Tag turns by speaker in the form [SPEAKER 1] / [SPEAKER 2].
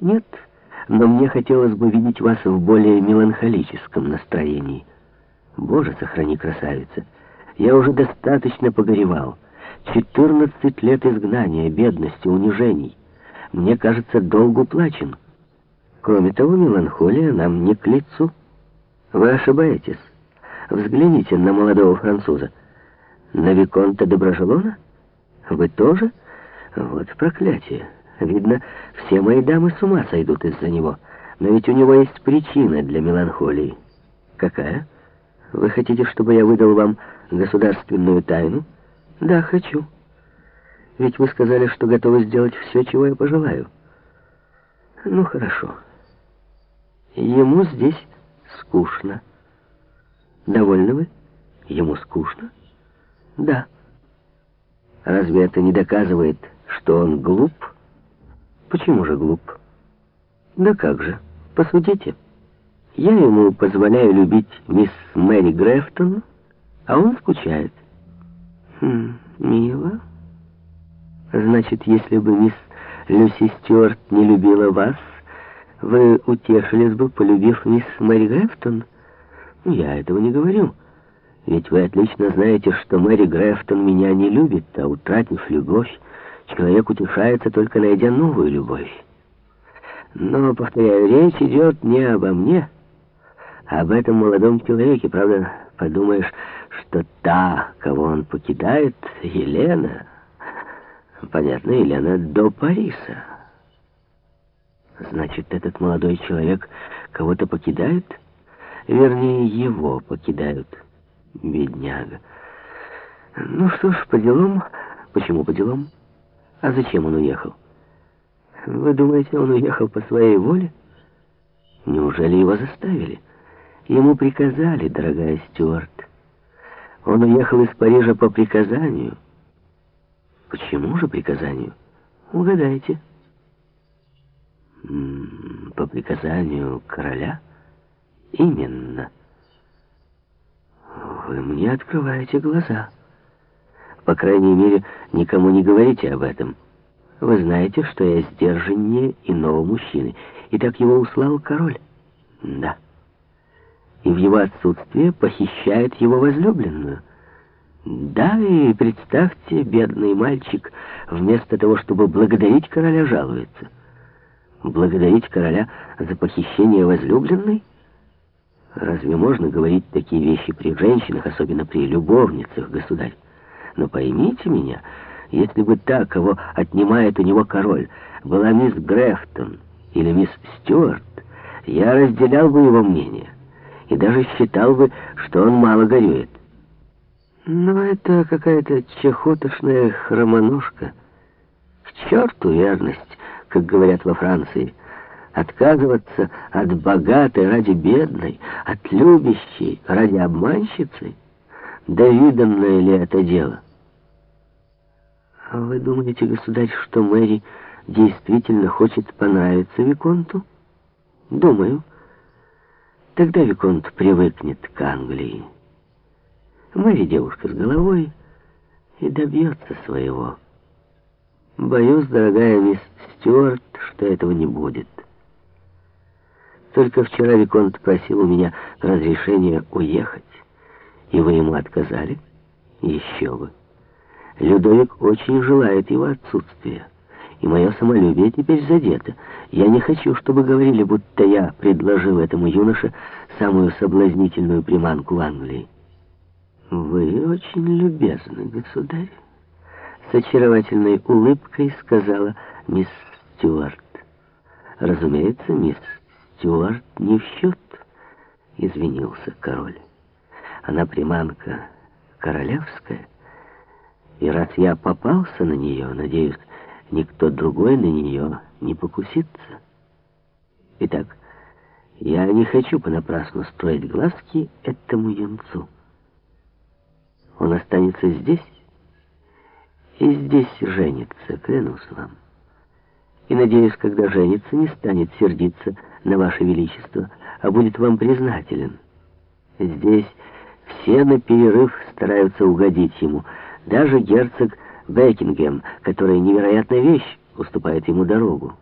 [SPEAKER 1] Нет, но мне хотелось бы видеть вас в более меланхолическом настроении. Боже, сохрани, красавица, я уже достаточно погоревал. Четырнадцать лет изгнания, бедности, унижений. Мне кажется, долг уплачен. Кроме того, меланхолия нам не к лицу. Вы ошибаетесь. Взгляните на молодого француза. На Виконта Доброжелона? Вы тоже? Вот проклятие. Видно, все мои дамы с ума сойдут из-за него. Но ведь у него есть причина для меланхолии. Какая? Вы хотите, чтобы я выдал вам государственную тайну? Да, хочу. Ведь вы сказали, что готовы сделать все, чего я пожелаю. Ну, хорошо. Ему здесь скучно. Довольны вы? Ему скучно? Да. Разве это не доказывает, что он глуп? Почему же глуп? Да как же, посудите. Я ему позволяю любить мисс Мэри Грефтон, а он скучает. Хм, мило. Значит, если бы мисс Люси Стюарт не любила вас, вы утешились бы, полюбив мисс Мэри Грефтон? Я этого не говорю. Ведь вы отлично знаете, что Мэри Грефтон меня не любит, а утратив любовь, человек утешается, только найдя новую любовь. Но, повторяю, речь идет не обо мне, а об этом молодом человеке. Правда, подумаешь, что та, кого он покидает, Елена... Понятно, Елена до Париса. Значит, этот молодой человек кого-то покидает? Вернее, его покидают. Бедняга. Ну что ж, по делам. Почему по делам? А зачем он уехал? Вы думаете, он уехал по своей воле? Неужели его заставили? Ему приказали, дорогая Стюарт. Он уехал из Парижа по приказанию. Почему же приказанию? Угадайте. По приказанию короля? Именно. Вы мне открываете глаза. По крайней мере, никому не говорите об этом. Вы знаете, что я сдержаннее иного мужчины. И так его услал король. Да. И в его отсутствие похищает его возлюбленную. Да, и представьте, бедный мальчик, вместо того, чтобы благодарить короля, жалуется. Благодарить короля за похищение возлюбленной? Разве можно говорить такие вещи при женщинах, особенно при любовницах, государь? Но поймите меня, если бы та, кого отнимает у него король, была мисс Грефтон или мисс Стюарт, я разделял бы его мнение и даже считал бы, что он мало горюет. Но это какая-то чехотошная хромоножка. К черту верность, как говорят во Франции. Отказываться от богатой ради бедной, от любящей ради обманщицы? Да виданное ли это дело? А вы думаете, государь, что Мэри действительно хочет понравиться Виконту? Думаю. Тогда Виконт привыкнет к Англии. Мэри девушка с головой и добьется своего. Боюсь, дорогая мисс Стюарт, что этого не будет. Только вчера Виконт просил у меня разрешения уехать, и вы ему отказали? Еще бы. Людовик очень желает его отсутствия, и мое самолюбие теперь задето. Я не хочу, чтобы говорили, будто я предложил этому юноше самую соблазнительную приманку в Англии. Вы очень любезны, государь, с очаровательной улыбкой сказала мисс Стюарт. Разумеется, мисс Стюарт не в счет, извинился король. Она приманка королевская, и раз я попался на нее, надеюсь, никто другой на нее не покусится. Итак, я не хочу понапрасну строить глазки этому юнцу. Он останется здесь и здесь женится, клянусь вам. И, надеюсь, когда женится, не станет сердиться на ваше величество, а будет вам признателен. Здесь все на перерыв стараются угодить ему, даже герцог Бекингем, который невероятная вещь уступает ему дорогу.